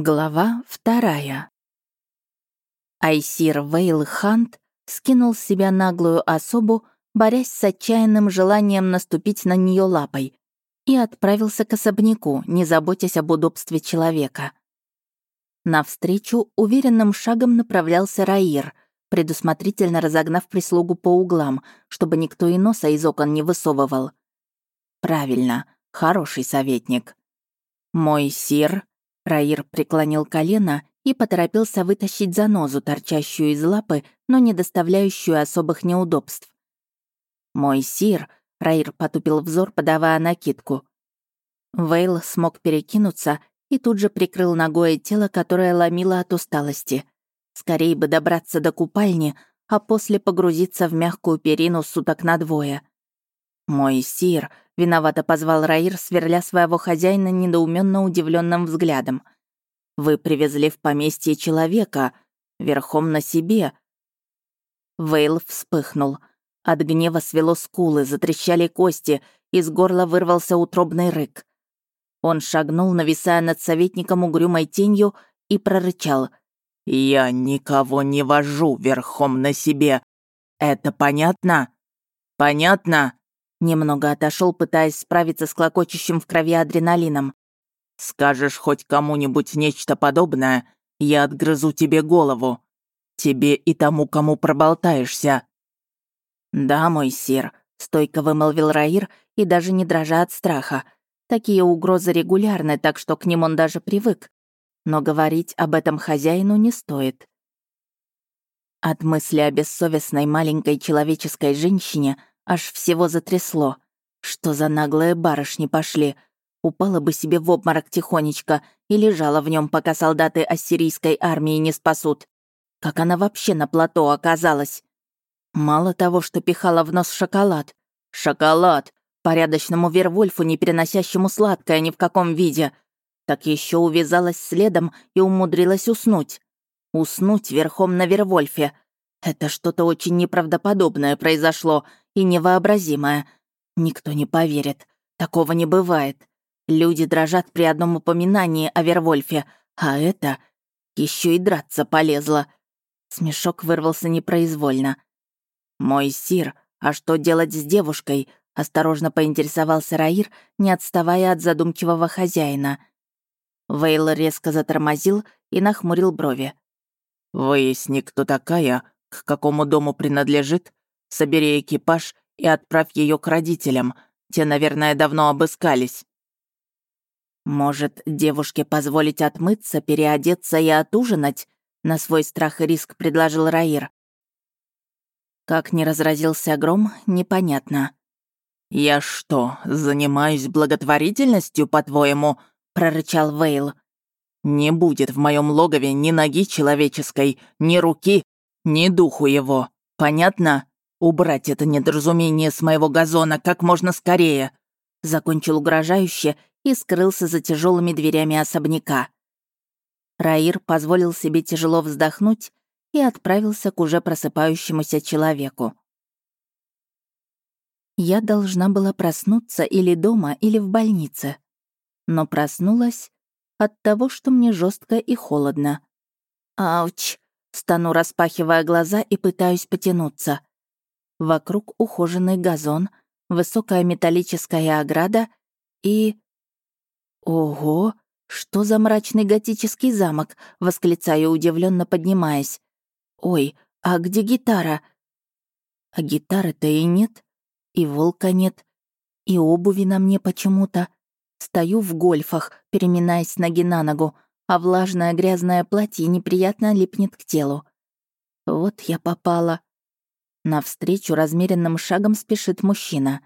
Глава вторая. Айсир Вейл Хант скинул с себя наглую особу, борясь с отчаянным желанием наступить на нее лапой, и отправился к особняку, не заботясь об удобстве человека. Навстречу уверенным шагом направлялся Раир, предусмотрительно разогнав прислугу по углам, чтобы никто и носа из окон не высовывал. Правильно, хороший советник. Мой сир Раир преклонил колено и поторопился вытащить занозу, торчащую из лапы, но не доставляющую особых неудобств. «Мой сир», — Раир потупил взор, подавая накидку. Вейл смог перекинуться и тут же прикрыл ногое тело, которое ломило от усталости. Скорее бы добраться до купальни, а после погрузиться в мягкую перину суток на двое. «Мой сир», Виновато позвал Раир, сверля своего хозяина недоуменно удивленным взглядом. «Вы привезли в поместье человека, верхом на себе». Вейл вспыхнул. От гнева свело скулы, затрещали кости, из горла вырвался утробный рык. Он шагнул, нависая над советником угрюмой тенью, и прорычал. «Я никого не вожу верхом на себе. Это понятно? Понятно?» Немного отошел, пытаясь справиться с клокочущим в крови адреналином. «Скажешь хоть кому-нибудь нечто подобное, я отгрызу тебе голову. Тебе и тому, кому проболтаешься». «Да, мой сир», — стойко вымолвил Раир и даже не дрожа от страха. Такие угрозы регулярны, так что к ним он даже привык. Но говорить об этом хозяину не стоит. От мысли о бессовестной маленькой человеческой женщине Аж всего затрясло. Что за наглые барышни пошли? Упала бы себе в обморок тихонечко и лежала в нем, пока солдаты ассирийской армии не спасут. Как она вообще на плато оказалась? Мало того, что пихала в нос шоколад. Шоколад! Порядочному Вервольфу, не переносящему сладкое ни в каком виде. Так еще увязалась следом и умудрилась уснуть. Уснуть верхом на Вервольфе. Это что-то очень неправдоподобное произошло, и невообразимое. Никто не поверит. Такого не бывает. Люди дрожат при одном упоминании о Вервольфе, а это еще и драться полезла. Смешок вырвался непроизвольно. «Мой сир, а что делать с девушкой?» — осторожно поинтересовался Раир, не отставая от задумчивого хозяина. Вейл резко затормозил и нахмурил брови. «Выясни, кто такая, к какому дому принадлежит, Собери экипаж и отправь ее к родителям. Те, наверное, давно обыскались». «Может, девушке позволить отмыться, переодеться и отужинать?» На свой страх и риск предложил Раир. Как не разразился гром, непонятно. «Я что, занимаюсь благотворительностью, по-твоему?» — прорычал Вейл. «Не будет в моем логове ни ноги человеческой, ни руки, ни духу его. Понятно?» «Убрать это недоразумение с моего газона как можно скорее!» Закончил угрожающе и скрылся за тяжелыми дверями особняка. Раир позволил себе тяжело вздохнуть и отправился к уже просыпающемуся человеку. Я должна была проснуться или дома, или в больнице. Но проснулась от того, что мне жестко и холодно. «Ауч!» — стану, распахивая глаза и пытаюсь потянуться. Вокруг ухоженный газон, высокая металлическая ограда и... Ого! Что за мрачный готический замок? Восклицаю, удивленно поднимаясь. Ой, а где гитара? А гитары-то и нет, и волка нет, и обуви на мне почему-то. Стою в гольфах, переминаясь ноги на ногу, а влажное грязное платье неприятно липнет к телу. Вот я попала. Навстречу размеренным шагом спешит мужчина.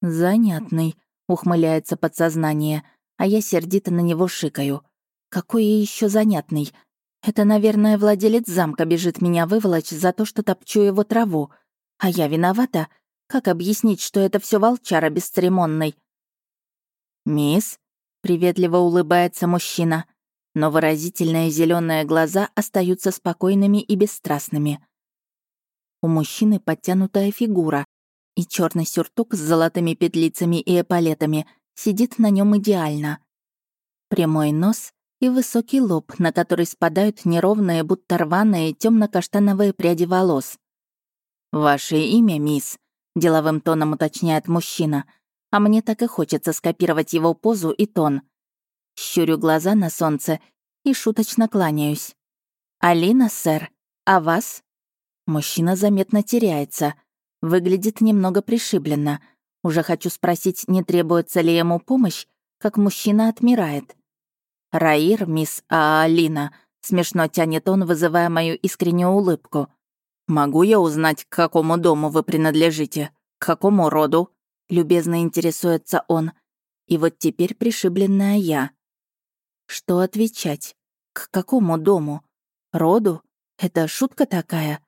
«Занятный», — ухмыляется подсознание, а я сердито на него шикаю. «Какой еще занятный? Это, наверное, владелец замка бежит меня выволочь за то, что топчу его траву. А я виновата? Как объяснить, что это все волчара бесцеремонный?» «Мисс», — приветливо улыбается мужчина, но выразительные зеленые глаза остаются спокойными и бесстрастными. У мужчины подтянутая фигура, и черный сюртук с золотыми петлицами и эполетами сидит на нем идеально. Прямой нос и высокий лоб, на который спадают неровные, будто рваные темно-каштановые пряди волос. «Ваше имя, мисс», — деловым тоном уточняет мужчина, а мне так и хочется скопировать его позу и тон. Щурю глаза на солнце и шуточно кланяюсь. «Алина, сэр, а вас?» Мужчина заметно теряется. Выглядит немного пришибленно. Уже хочу спросить, не требуется ли ему помощь, как мужчина отмирает. «Раир, мисс а Алина», — смешно тянет он, вызывая мою искреннюю улыбку. «Могу я узнать, к какому дому вы принадлежите? К какому роду?» — любезно интересуется он. И вот теперь пришибленная я. Что отвечать? К какому дому? Роду? Это шутка такая?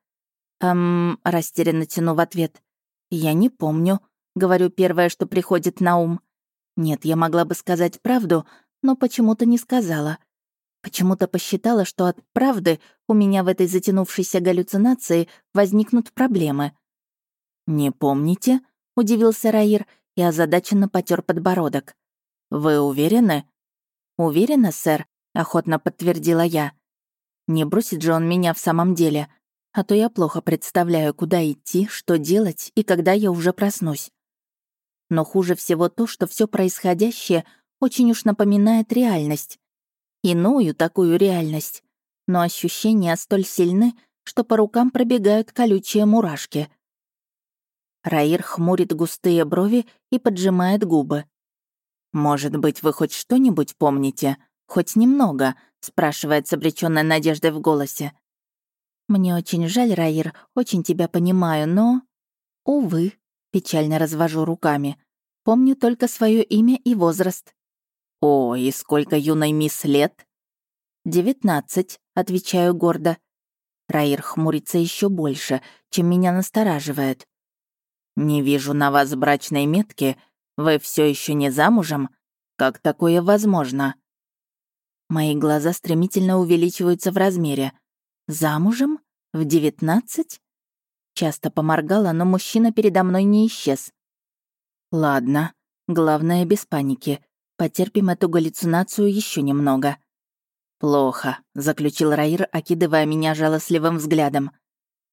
Эм, растерянно тяну в ответ. Я не помню. Говорю первое, что приходит на ум. Нет, я могла бы сказать правду, но почему-то не сказала. Почему-то посчитала, что от правды у меня в этой затянувшейся галлюцинации возникнут проблемы. «Не помните?» — удивился Раир и озадаченно потер подбородок. «Вы уверены?» «Уверена, сэр», — охотно подтвердила я. «Не бросит же он меня в самом деле, а то я плохо представляю, куда идти, что делать и когда я уже проснусь. Но хуже всего то, что все происходящее очень уж напоминает реальность. Иную такую реальность. Но ощущения столь сильны, что по рукам пробегают колючие мурашки. Раир хмурит густые брови и поджимает губы. «Может быть, вы хоть что-нибудь помните? Хоть немного?» — спрашивает с обречённой надеждой в голосе. «Мне очень жаль, Раир, очень тебя понимаю, но...» «Увы», — печально развожу руками. «Помню только свое имя и возраст». «О, и сколько юной мисс лет?» «Девятнадцать», — отвечаю гордо. Раир хмурится еще больше, чем меня настораживает. «Не вижу на вас брачной метки. Вы все еще не замужем? Как такое возможно?» Мои глаза стремительно увеличиваются в размере. «Замужем? В девятнадцать?» Часто поморгала, но мужчина передо мной не исчез. «Ладно, главное, без паники. Потерпим эту галлюцинацию еще немного». «Плохо», — заключил Раир, окидывая меня жалостливым взглядом.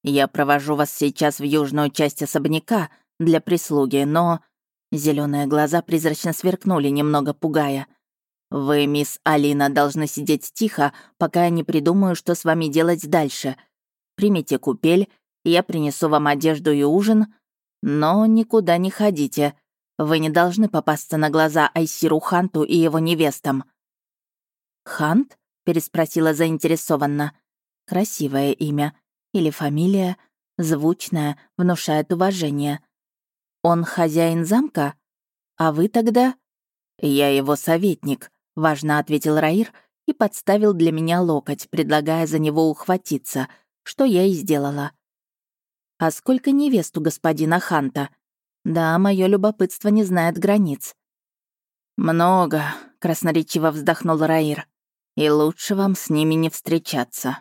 «Я провожу вас сейчас в южную часть особняка для прислуги, но...» Зеленые глаза призрачно сверкнули, немного пугая. «Вы, мисс Алина, должны сидеть тихо, пока я не придумаю, что с вами делать дальше. Примите купель, я принесу вам одежду и ужин, но никуда не ходите. Вы не должны попасться на глаза Айсиру Ханту и его невестам». «Хант?» — переспросила заинтересованно. «Красивое имя. Или фамилия. Звучная, внушает уважение. Он хозяин замка? А вы тогда...» «Я его советник», — важно ответил Раир и подставил для меня локоть, предлагая за него ухватиться, что я и сделала. «А сколько невест у господина Ханта?» Да, мое любопытство не знает границ. «Много», — красноречиво вздохнул Раир. «И лучше вам с ними не встречаться».